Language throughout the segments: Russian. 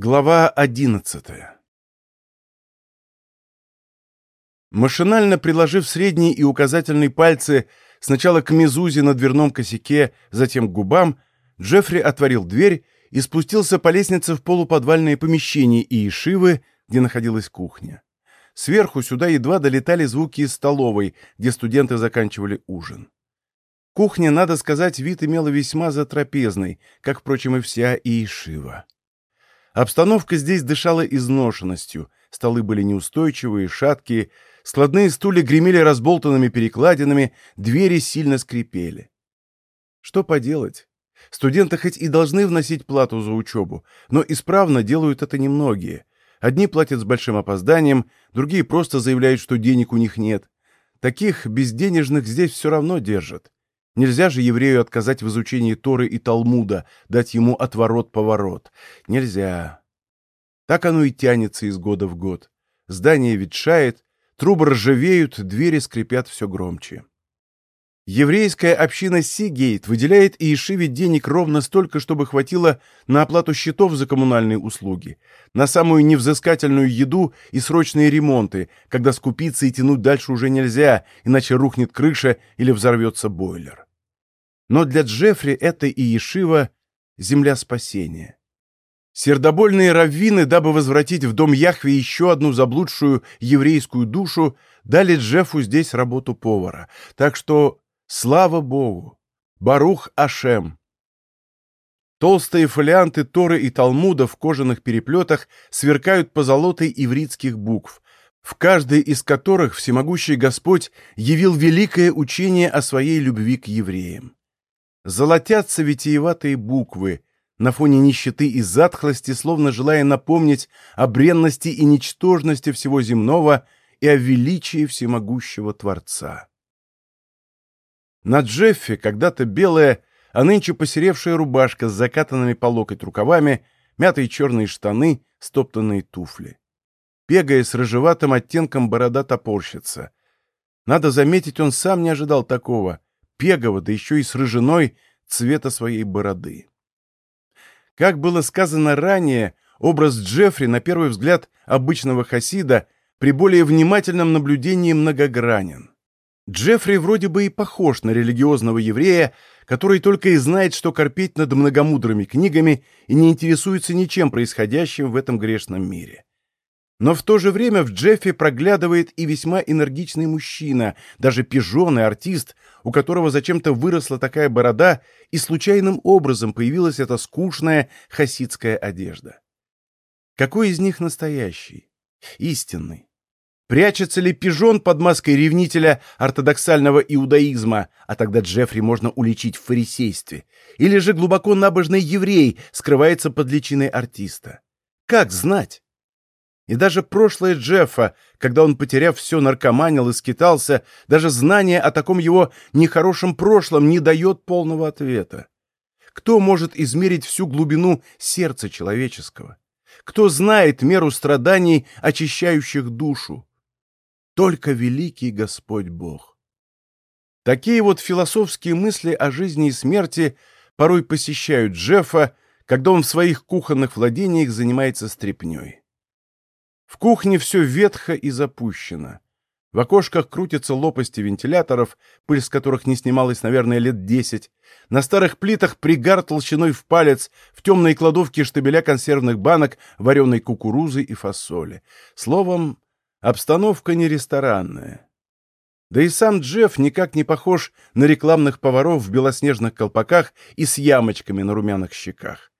Глава одиннадцатая Машинально приложив средний и указательный пальцы сначала к мезузе на дверном косяке, затем к губам, Джеффри отворил дверь и спустился по лестнице в полуподвальное помещение Иешивы, где находилась кухня. Сверху сюда едва долетали звуки из столовой, где студенты заканчивали ужин. Кухня, надо сказать, вид имела весьма затрапезный, как, впрочем, и вся Иешива. Обстановка здесь дышала изношенностью, столы были неустойчивые, шаткие, складные стулья гремели разболтанными перекладинами, двери сильно скрипели. Что поделать? Студенты хоть и должны вносить плату за учебу, но исправно делают это немногие. Одни платят с большим опозданием, другие просто заявляют, что денег у них нет. Таких безденежных здесь все равно держат. Нельзя же еврею отказать в изучении Торы и Талмуда, дать ему отворот-поворот. Нельзя. Так оно и тянется из года в год. Здание ветшает, трубы ржавеют, двери скрипят все громче. Еврейская община Сигейт выделяет Иешиве денег ровно столько, чтобы хватило на оплату счетов за коммунальные услуги, на самую невзыскательную еду и срочные ремонты, когда скупиться и тянуть дальше уже нельзя, иначе рухнет крыша или взорвется бойлер. Но для Джеффри это и Ешива — земля спасения. Сердобольные раввины, дабы возвратить в дом Яхве еще одну заблудшую еврейскую душу, дали Джеффу здесь работу повара. Так что слава Богу! Барух Ашем! Толстые фолианты Торы и Талмуда в кожаных переплетах сверкают позолотой ивритских букв, в каждой из которых всемогущий Господь явил великое учение о своей любви к евреям. Золотятся витиеватые буквы, на фоне нищеты и затхлости, словно желая напомнить о бренности и ничтожности всего земного и о величии всемогущего Творца. На Джеффе когда-то белая, а нынче посеревшая рубашка с закатанными по локоть рукавами, мятые черные штаны, стоптанные туфли. Бегая с рыжеватым оттенком борода топорщица. Надо заметить, он сам не ожидал такого — Пегова, да еще и с рыжиной цвета своей бороды. Как было сказано ранее, образ Джеффри, на первый взгляд обычного хасида, при более внимательном наблюдении многогранен. Джеффри вроде бы и похож на религиозного еврея, который только и знает, что корпеть над многомудрыми книгами и не интересуется ничем происходящим в этом грешном мире. Но в то же время в Джеффе проглядывает и весьма энергичный мужчина, даже пижон и артист, у которого зачем-то выросла такая борода, и случайным образом появилась эта скучная хасидская одежда. Какой из них настоящий? Истинный? Прячется ли пижон под маской ревнителя ортодоксального иудаизма, а тогда Джеффри можно уличить в фарисействе? Или же глубоко набожный еврей скрывается под личиной артиста? Как знать? И даже прошлое Джеффа, когда он, потеряв все, наркоманил и скитался, даже знание о таком его нехорошем прошлом не дает полного ответа. Кто может измерить всю глубину сердца человеческого? Кто знает меру страданий, очищающих душу? Только великий Господь Бог. Такие вот философские мысли о жизни и смерти порой посещают Джеффа, когда он в своих кухонных владениях занимается стряпнёй. В кухне все ветхо и запущено. В окошках крутятся лопасти вентиляторов, пыль с которых не снималась, наверное, лет десять. На старых плитах пригар толщиной в палец, в темной кладовке штабеля консервных банок, вареной кукурузы и фасоли. Словом, обстановка не ресторанная. Да и сам Джефф никак не похож на рекламных поваров в белоснежных колпаках и с ямочками на румяных щеках.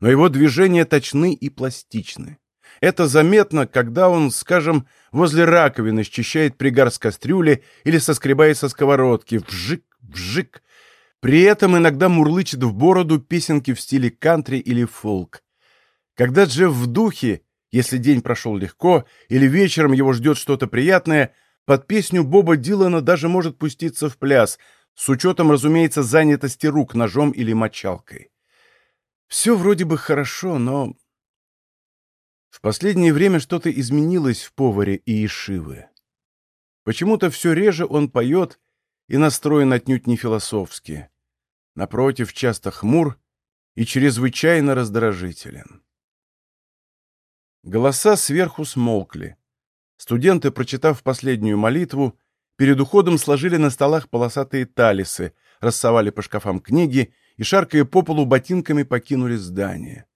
Но его движения точны и пластичны. Это заметно, когда он, скажем, возле раковины счищает пригар с кастрюли или соскребает со сковородки. Вжик, вжик. При этом иногда мурлычет в бороду песенки в стиле кантри или фолк. Когда Джефф в духе, если день прошел легко, или вечером его ждет что-то приятное, под песню Боба Дилана даже может пуститься в пляс, с учетом, разумеется, занятости рук ножом или мочалкой. Все вроде бы хорошо, но в последнее время что-то изменилось в поваре и Ишивы. Почему-то все реже он поет и настроен отнюдь не философски. Напротив, часто хмур и чрезвычайно раздражителен. Голоса сверху смолкли. Студенты, прочитав последнюю молитву, перед уходом сложили на столах полосатые талисы, рассовали по шкафам книги и, шаркая по полу ботинками, покинули здание.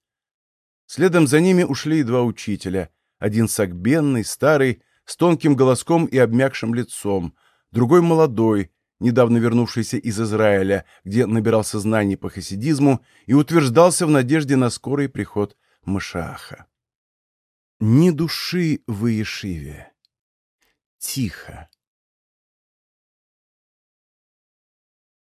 Следом за ними ушли и два учителя, один сагбенный, старый, с тонким голоском и обмякшим лицом, другой молодой, недавно вернувшийся из Израиля, где набирался знаний по хасидизму и утверждался в надежде на скорый приход Мышаха. Ни души в Иешиве. Тихо.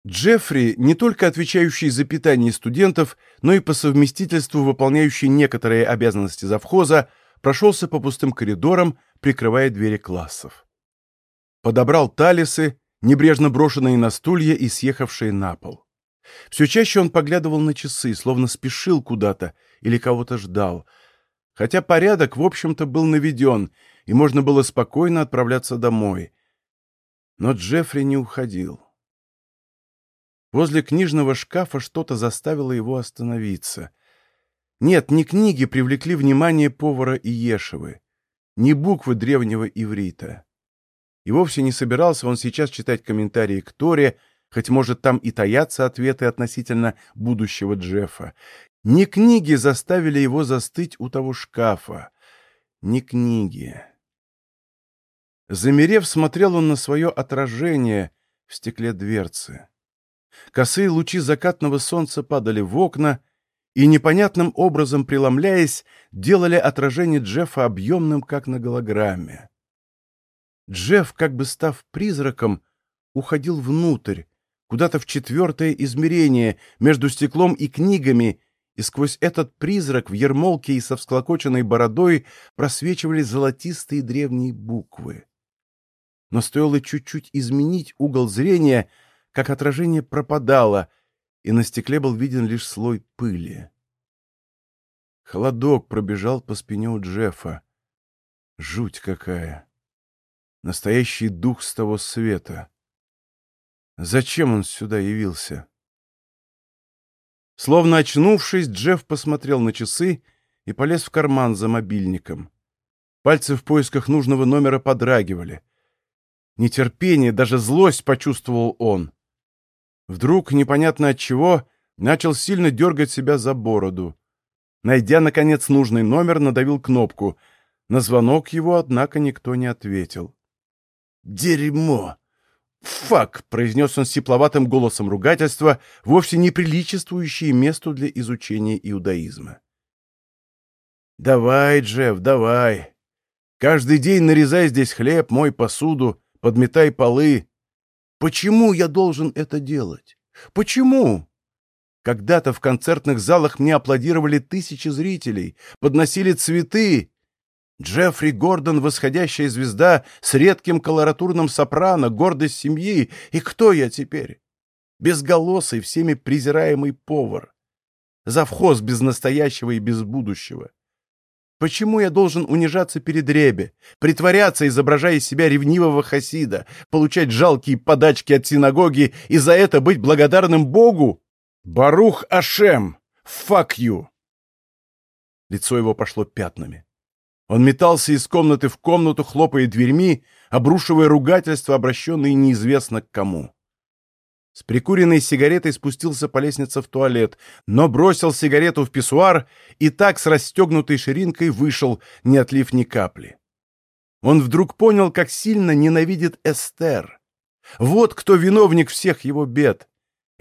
Джеффри, не только отвечающий за питание студентов, но и по совместительству выполняющий некоторые обязанности завхоза, прошелся по пустым коридорам, прикрывая двери классов. Подобрал талисы, небрежно брошенные на стулья и съехавшие на пол. Все чаще он поглядывал на часы, словно спешил куда-то или кого-то ждал, хотя порядок, в общем-то, был наведен, и можно было спокойно отправляться домой. Но Джеффри не уходил. Возле книжного шкафа что-то заставило его остановиться. Нет, не книги привлекли внимание повара и Ешевы, не буквы древнего иврита. И вовсе не собирался он сейчас читать комментарии к Торе, хоть, может, там и таятся ответы относительно будущего Джеффа. Не книги заставили его застыть у того шкафа. Не книги. Замерев, смотрел он на свое отражение в стекле дверцы. Косые лучи закатного солнца падали в окна и, непонятным образом преломляясь, делали отражение Джеффа объемным, как на голограмме. Джефф, как бы став призраком, уходил внутрь, куда-то в четвертое измерение, между стеклом и книгами, и сквозь этот призрак в ермолке и со всклокоченной бородой просвечивали золотистые древние буквы. Но стоило чуть-чуть изменить угол зрения, как отражение пропадало, и на стекле был виден лишь слой пыли. Холодок пробежал по спине у Джеффа. Жуть какая! Настоящий дух с того света. Зачем он сюда явился? Словно очнувшись, Джефф посмотрел на часы и полез в карман за мобильником. Пальцы в поисках нужного номера подрагивали. Нетерпение, даже злость почувствовал он. Вдруг, непонятно от чего, начал сильно дергать себя за бороду. Найдя, наконец, нужный номер, надавил кнопку. На звонок его, однако, никто не ответил. «Дерьмо!» «Фак!» — произнес он сипловатым голосом ругательства, вовсе не приличествующее месту для изучения иудаизма. «Давай, Джефф, давай! Каждый день нарезай здесь хлеб, мой посуду, подметай полы. Почему я должен это делать? Почему?» Когда-то в концертных залах мне аплодировали тысячи зрителей, подносили цветы, Джеффри Гордон — восходящая звезда с редким колоратурным сопрано, гордость семьи. И кто я теперь? Безголосый, всеми презираемый повар. Завхоз без настоящего и без будущего. Почему я должен унижаться перед Ребе, притворяться, изображая себя ревнивого хасида, получать жалкие подачки от синагоги и за это быть благодарным Богу? Барух Ашем! Fuck you! Лицо его пошло пятнами. Он метался из комнаты в комнату, хлопая дверьми, обрушивая ругательства, обращенные неизвестно к кому. С прикуренной сигаретой спустился по лестнице в туалет, но бросил сигарету в писсуар и так с расстегнутой ширинкой вышел, не отлив ни капли. Он вдруг понял, как сильно ненавидит Эстер. Вот кто виновник всех его бед.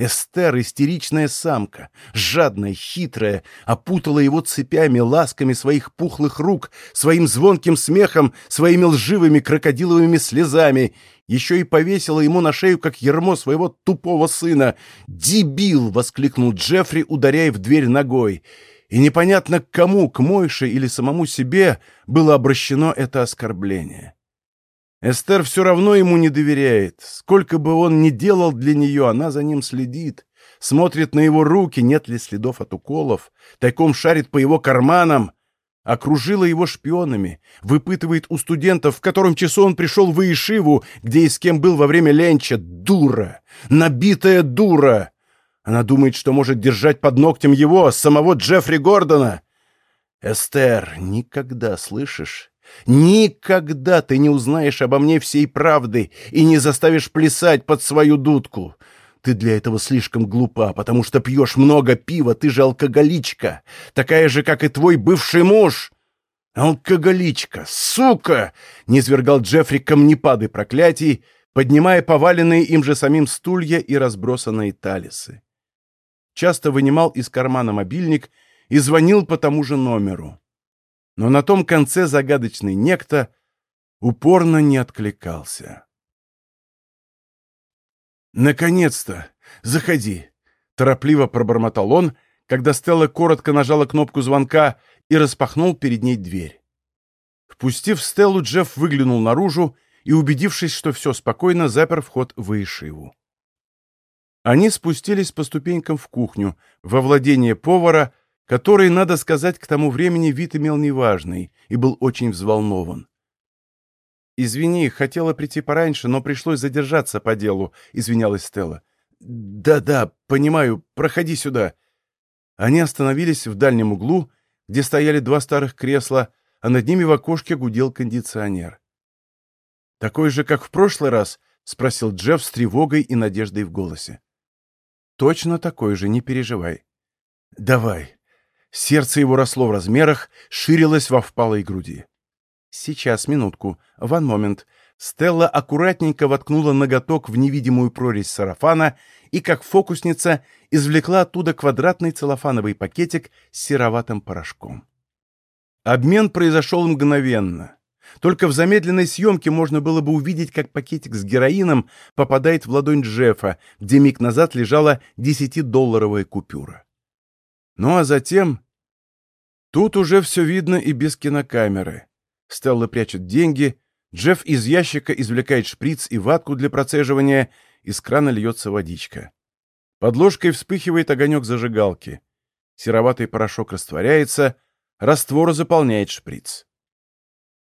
Эстер, истеричная самка, жадная, хитрая, опутала его цепями, ласками своих пухлых рук, своим звонким смехом, своими лживыми крокодиловыми слезами, еще и повесила ему на шею, как ермо своего тупого сына. «Дебил!» — воскликнул Джеффри, ударяя в дверь ногой. И непонятно к кому, к Мойше или самому себе, было обращено это оскорбление. Эстер все равно ему не доверяет. Сколько бы он ни делал для нее, она за ним следит. Смотрит на его руки, нет ли следов от уколов. Тайком шарит по его карманам. Окружила его шпионами. Выпытывает у студентов, в котором часу он пришел в Иешиву, где и с кем был во время ленча. Дура! Набитая дура! Она думает, что может держать под ногтем его, самого Джеффри Гордона. Эстер, никогда, слышишь? Никогда ты не узнаешь обо мне всей правды и не заставишь плясать под свою дудку. Ты для этого слишком глупа, потому что пьешь много пива, ты же алкоголичка, такая же, как и твой бывший муж. Алкоголичка, сука! Низвергал Джеффри камнепады проклятий, поднимая поваленные им же самим стулья и разбросанные талисы. Часто вынимал из кармана мобильник и звонил по тому же номеру. Но на том конце загадочный некто упорно не откликался. «Наконец-то! Заходи!» — торопливо пробормотал он, когда Стелла коротко нажала кнопку звонка и распахнул перед ней дверь. Впустив Стеллу, Джефф выглянул наружу и, убедившись, что все спокойно, запер вход в Ишиву. Они спустились по ступенькам в кухню, во владение повара, который, надо сказать, к тому времени вид имел неважный и был очень взволнован. «Извини, хотела прийти пораньше, но пришлось задержаться по делу», — извинялась Стелла. «Да-да, понимаю, проходи сюда». Они остановились в дальнем углу, где стояли два старых кресла, а над ними в окошке гудел кондиционер. «Такой же, как в прошлый раз?» — спросил Джефф с тревогой и надеждой в голосе. «Точно такой же, не переживай». «Давай». Сердце его росло в размерах, ширилось во впалой груди. «Сейчас, минутку. Ван момент». Стелла аккуратненько воткнула ноготок в невидимую прорезь сарафана и, как фокусница, извлекла оттуда квадратный целлофановый пакетик с сероватым порошком. Обмен произошел мгновенно. Только в замедленной съемке можно было бы увидеть, как пакетик с героином попадает в ладонь Джеффа, где миг назад лежала десятидолларовая купюра. Ну а затем... Тут уже все видно и без кинокамеры. Стелла прячет деньги, Джефф из ящика извлекает шприц и ватку для процеживания, из крана льется водичка. Под ложкой вспыхивает огонек зажигалки. Сероватый порошок растворяется, раствор заполняет шприц.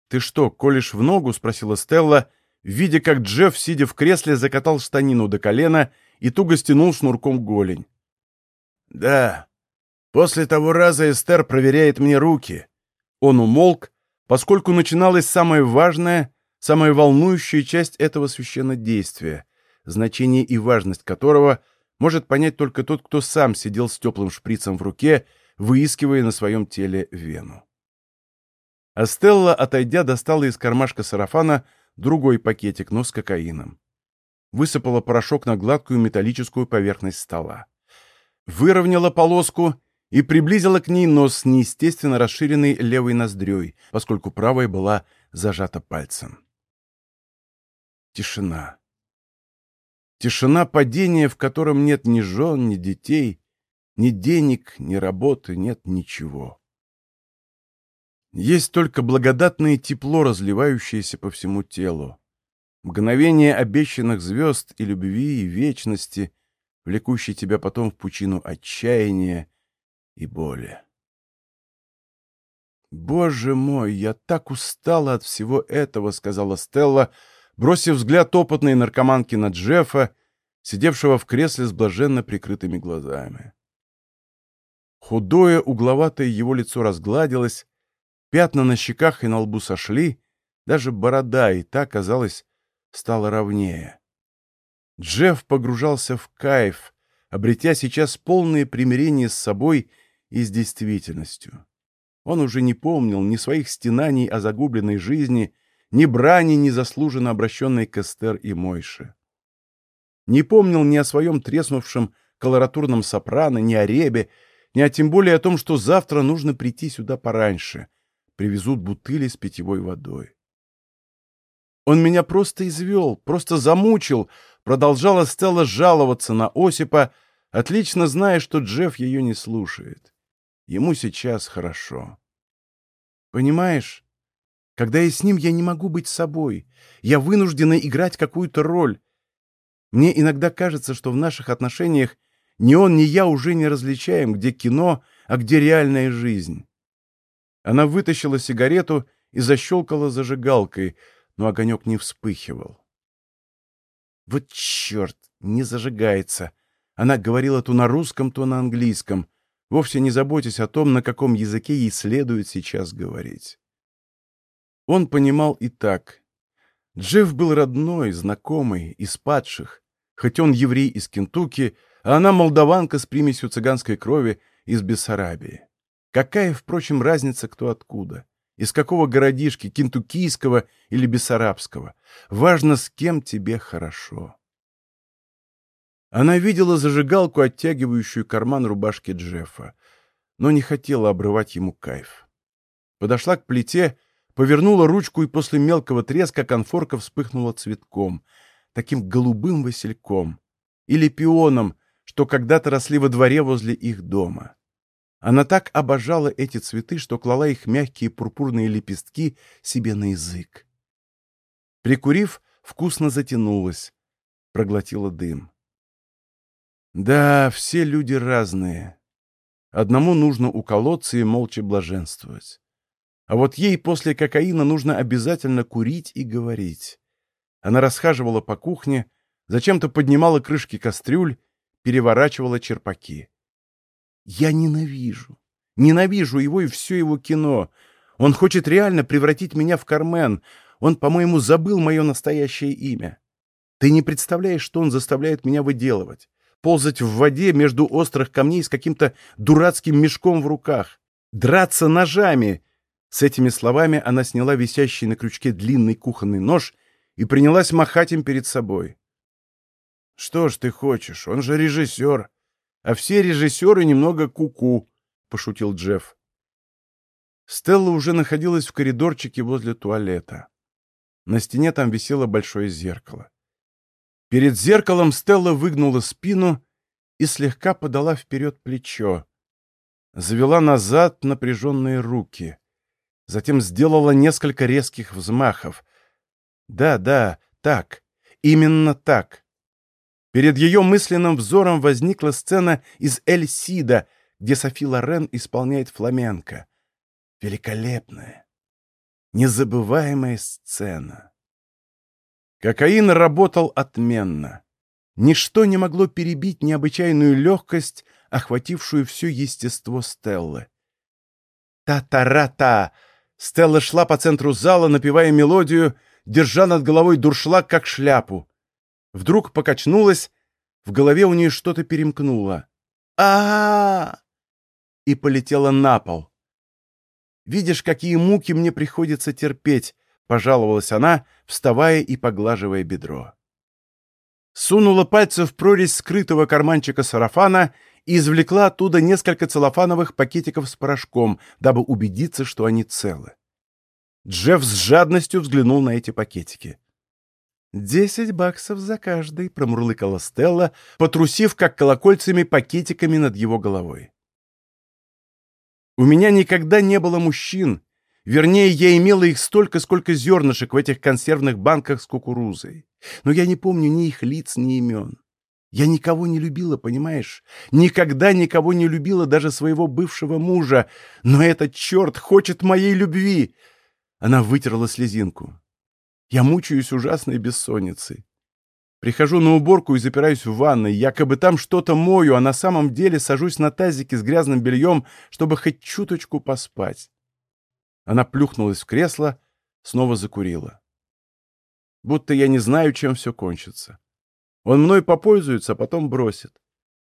«Ты что, колешь в ногу?» — спросила Стелла, видя, как Джефф, сидя в кресле, закатал штанину до колена и туго стянул шнурком голень. «Да. После того раза Эстер проверяет мне руки». Он умолк, поскольку начиналась самая важная, самая волнующая часть этого священнодействия, значение и важность которого может понять только тот, кто сам сидел с теплым шприцем в руке, выискивая на своем теле вену. А отойдя, достала из кармашка сарафана другой пакетик, но с кокаином. Высыпала порошок на гладкую металлическую поверхность стола. Выровняла полоску и приблизила к ней нос с неестественно расширенной левой ноздрёй, поскольку правая была зажата пальцем. Тишина. Тишина падения, в котором нет ни жен, ни детей, ни денег, ни работы, нет ничего. Есть только благодатное тепло, разливающееся по всему телу. Мгновение обещанных звезд и любви, и вечности, влекущей тебя потом в пучину отчаяния, и боли. «Боже мой, я так устала от всего этого», — сказала Стелла, бросив взгляд опытной наркоманки на Джеффа, сидевшего в кресле с блаженно прикрытыми глазами. Худое, угловатое его лицо разгладилось, пятна на щеках и на лбу сошли, даже борода и та, казалось, стала ровнее. Джефф погружался в кайф, обретя сейчас полное примирение с собой и с действительностью. Он уже не помнил ни своих стенаний о загубленной жизни, ни брани, незаслуженно обращенной к Эстер и Мойше. Не помнил ни о своем треснувшем колоратурном сопрано, ни о ребе, ни о тем более о том, что завтра нужно прийти сюда пораньше. Привезут бутыли с питьевой водой. Он меня просто извел, просто замучил, продолжала Стелла жаловаться на Осипа, отлично зная, что Джефф ее не слушает. Ему сейчас хорошо. Понимаешь, когда я с ним, я не могу быть собой. Я вынуждена играть какую-то роль. Мне иногда кажется, что в наших отношениях ни он, ни я уже не различаем, где кино, а где реальная жизнь. Она вытащила сигарету и защелкала зажигалкой, но огонек не вспыхивал. Вот черт, не зажигается. Она говорила то на русском, то на английском. Вовсе не заботясь о том, на каком языке ей следует сейчас говорить. Он понимал и так. Джефф был родной, знакомый, из падших, хоть он еврей из Кентукки, а она молдаванка с примесью цыганской крови из Бессарабии. Какая, впрочем, разница, кто откуда? Из какого городишки, кентуккийского или бессарабского? Важно, с кем тебе хорошо. Она видела зажигалку, оттягивающую карман рубашки Джеффа, но не хотела обрывать ему кайф. Подошла к плите, повернула ручку, и после мелкого треска конфорка вспыхнула цветком, таким голубым васильком, или пионом, что когда-то росли во дворе возле их дома. Она так обожала эти цветы, что клала их мягкие пурпурные лепестки себе на язык. Прикурив, вкусно затянулась, проглотила дым. Да, все люди разные. Одному нужно уколоться и молча блаженствовать. А вот ей после кокаина нужно обязательно курить и говорить. Она расхаживала по кухне, зачем-то поднимала крышки кастрюль, переворачивала черпаки. Я ненавижу, ненавижу его и все его кино. Он хочет реально превратить меня в Кармен. Он, по-моему, забыл мое настоящее имя. Ты не представляешь, что он заставляет меня выделывать ползать в воде между острых камней с каким-то дурацким мешком в руках, драться ножами. С этими словами она сняла висящий на крючке длинный кухонный нож и принялась махать им перед собой. «Что ж ты хочешь? Он же режиссер. А все режиссеры немного куку», -ку, — пошутил Джефф. Стелла уже находилась в коридорчике возле туалета. На стене там висело большое зеркало. Перед зеркалом Стелла выгнула спину и слегка подала вперед плечо. Завела назад напряженные руки. Затем сделала несколько резких взмахов. Да, да, так. Именно так. Перед ее мысленным взором возникла сцена из «Эль Сида», где Софи Лорен исполняет фламенко. Великолепная, незабываемая сцена. Кокаин работал отменно. Ничто не могло перебить необычайную легкость, охватившую все естество Стеллы. «Та-та-ра-та!» Стелла шла по центру зала, напевая мелодию, держа над головой дуршлаг, как шляпу. Вдруг покачнулась, в голове у нее что-то перемкнуло. а, -а, -а И полетела на пол. «Видишь, какие муки мне приходится терпеть!» — пожаловалась она, вставая и поглаживая бедро. Сунула пальцы в прорезь скрытого карманчика сарафана и извлекла оттуда несколько целлофановых пакетиков с порошком, дабы убедиться, что они целы. Джефф с жадностью взглянул на эти пакетики. «Десять баксов за каждый», — промурлыкала Стелла, потрусив, как колокольцами, пакетиками над его головой. «У меня никогда не было мужчин, Вернее, я имела их столько, сколько зернышек в этих консервных банках с кукурузой. Но я не помню ни их лиц, ни имен. Я никого не любила, понимаешь? Никогда никого не любила, даже своего бывшего мужа. Но этот черт хочет моей любви!» Она вытерла слезинку. «Я мучаюсь ужасной бессонницей. Прихожу на уборку и запираюсь в ванной. Якобы там что-то мою, а на самом деле сажусь на тазике с грязным бельем, чтобы хоть чуточку поспать. Она плюхнулась в кресло, снова закурила. Будто я не знаю, чем все кончится. Он мной попользуется, а потом бросит.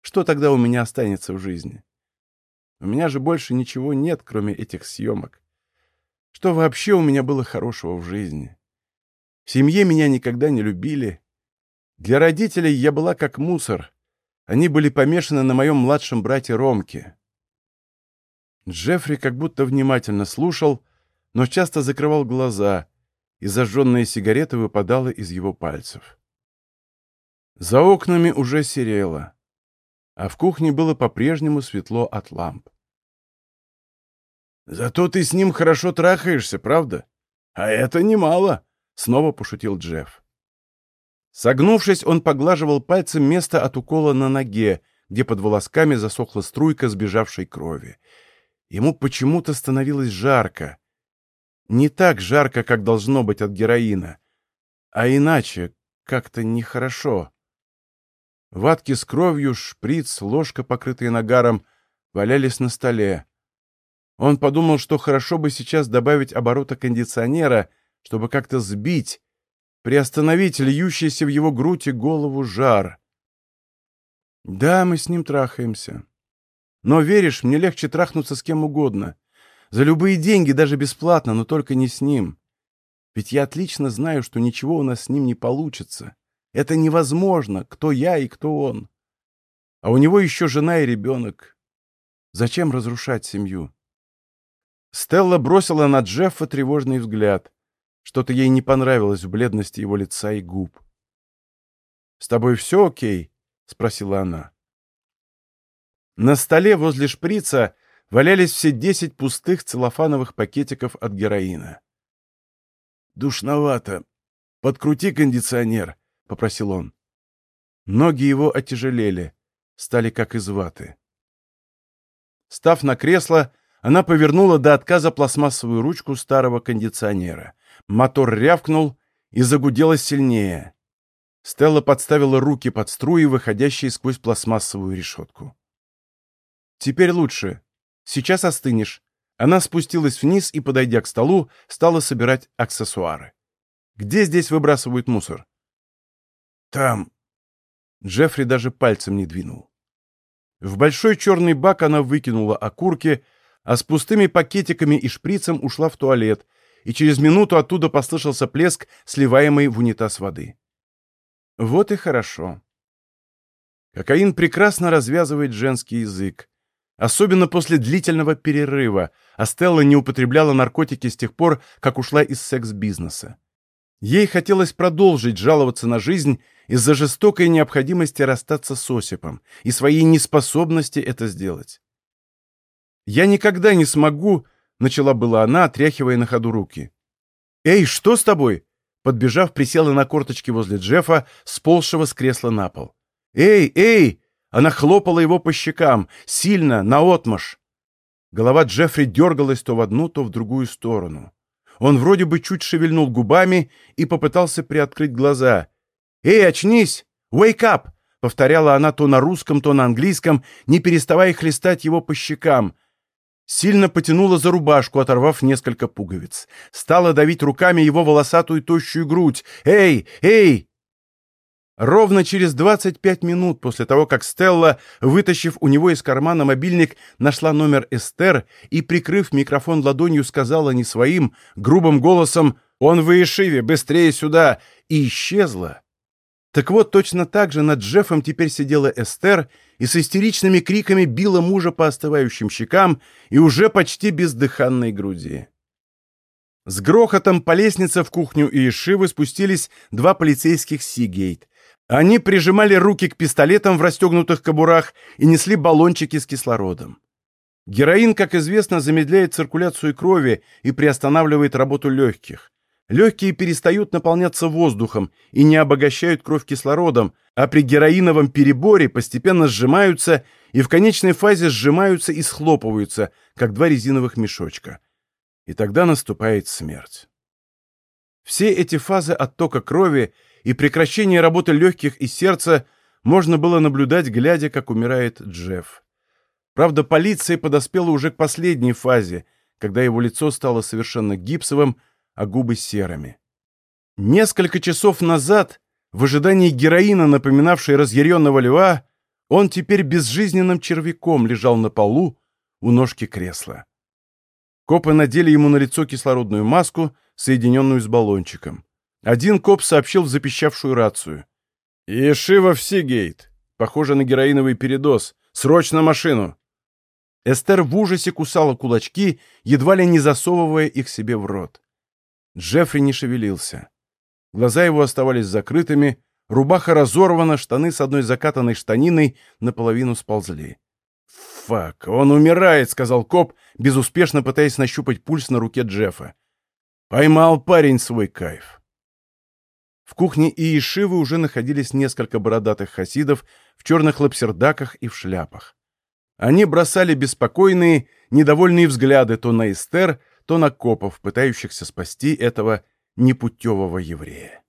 Что тогда у меня останется в жизни? У меня же больше ничего нет, кроме этих съемок. Что вообще у меня было хорошего в жизни? В семье меня никогда не любили. Для родителей я была как мусор. Они были помешаны на моем младшем брате Ромке. Джеффри как будто внимательно слушал, но часто закрывал глаза, и зажженная сигарета выпадала из его пальцев. За окнами уже серело, а в кухне было по-прежнему светло от ламп. «Зато ты с ним хорошо трахаешься, правда? А это немало!» — снова пошутил Джефф. Согнувшись, он поглаживал пальцем место от укола на ноге, где под волосками засохла струйка сбежавшей крови. Ему почему-то становилось жарко. Не так жарко, как должно быть от героина, а иначе, как-то нехорошо. Ватки с кровью, шприц, ложка, покрытая нагаром, валялись на столе. Он подумал, что хорошо бы сейчас добавить оборота кондиционера, чтобы как-то сбить, приостановить льющийся в его грудь и голову жар. Да, мы с ним трахаемся. Но, веришь, мне легче трахнуться с кем угодно. За любые деньги, даже бесплатно, но только не с ним. Ведь я отлично знаю, что ничего у нас с ним не получится. Это невозможно, кто я и кто он. А у него еще жена и ребенок. Зачем разрушать семью? Стелла бросила на Джеффа тревожный взгляд. Что-то ей не понравилось в бледности его лица и губ. «С тобой все окей?» — спросила она. На столе возле шприца валялись все десять пустых целлофановых пакетиков от героина. «Душновато. Подкрути кондиционер», — попросил он. Ноги его отяжелели, стали как из ваты. Став на кресло, она повернула до отказа пластмассовую ручку старого кондиционера. Мотор рявкнул и загудело сильнее. Стелла подставила руки под струи, выходящие сквозь пластмассовую решетку. «Теперь лучше. Сейчас остынешь». Она спустилась вниз и, подойдя к столу, стала собирать аксессуары. «Где здесь выбрасывают мусор?» «Там». Джеффри даже пальцем не двинул. В большой черный бак она выкинула окурки, а с пустыми пакетиками и шприцем ушла в туалет, и через минуту оттуда послышался плеск, сливаемый в унитаз воды. Вот и хорошо. Кокаин прекрасно развязывает женский язык. Особенно после длительного перерыва, а Стелла не употребляла наркотики с тех пор, как ушла из секс-бизнеса. Ей хотелось продолжить жаловаться на жизнь из-за жестокой необходимости расстаться с Осипом и своей неспособности это сделать. «Я никогда не смогу», — начала была она, отряхивая на ходу руки. «Эй, что с тобой?» Подбежав, присела на корточки возле Джеффа, сползшего с кресла на пол. «Эй, эй!» Она хлопала его по щекам, сильно, наотмашь. Голова Джеффри дергалась то в одну, то в другую сторону. Он вроде бы чуть шевельнул губами и попытался приоткрыть глаза. «Эй, очнись! Wake up!» — повторяла она то на русском, то на английском, не переставая хлестать его по щекам. Сильно потянула за рубашку, оторвав несколько пуговиц. Стала давить руками его волосатую тощую грудь. «Эй! Эй!» Ровно через 25 минут после того, как Стелла, вытащив у него из кармана мобильник, нашла номер Эстер и, прикрыв микрофон ладонью, сказала не своим, грубым голосом «Он в Иешиве! Быстрее сюда!» и исчезла. Так вот, точно так же над Джеффом теперь сидела Эстер и с истеричными криками била мужа по остывающим щекам и уже почти бездыханной груди. С грохотом по лестнице в кухню Иешивы спустились два полицейских Сигейт, они прижимали руки к пистолетам в расстегнутых кобурах и несли баллончики с кислородом. Героин, как известно, замедляет циркуляцию крови и приостанавливает работу легких. Легкие перестают наполняться воздухом и не обогащают кровь кислородом, а при героиновом переборе постепенно сжимаются и в конечной фазе сжимаются и схлопываются, как два резиновых мешочка. И тогда наступает смерть. Все эти фазы оттока крови и прекращение работы легких и сердца можно было наблюдать, глядя, как умирает Джефф. Правда, полиция подоспела уже к последней фазе, когда его лицо стало совершенно гипсовым, а губы серыми. Несколько часов назад, в ожидании героина, напоминавшей разъяренного льва, он теперь безжизненным червяком лежал на полу у ножки кресла. Копы надели ему на лицо кислородную маску, соединенную с баллончиком. Один коп сообщил в запищавшую рацию. «Ешива в Сигейт. Похоже на героиновый передоз. Срочно машину!» Эстер в ужасе кусала кулачки, едва ли не засовывая их себе в рот. Джеффри не шевелился. Глаза его оставались закрытыми, рубаха разорвана, штаны с одной закатанной штаниной наполовину сползли. «Фак, он умирает», — сказал коп, безуспешно пытаясь нащупать пульс на руке Джеффа. «Поймал парень свой кайф». В кухне Иешивы уже находились несколько бородатых хасидов в черных лапсердаках и в шляпах. Они бросали беспокойные, недовольные взгляды то на Эстер, то на копов, пытающихся спасти этого непутевого еврея.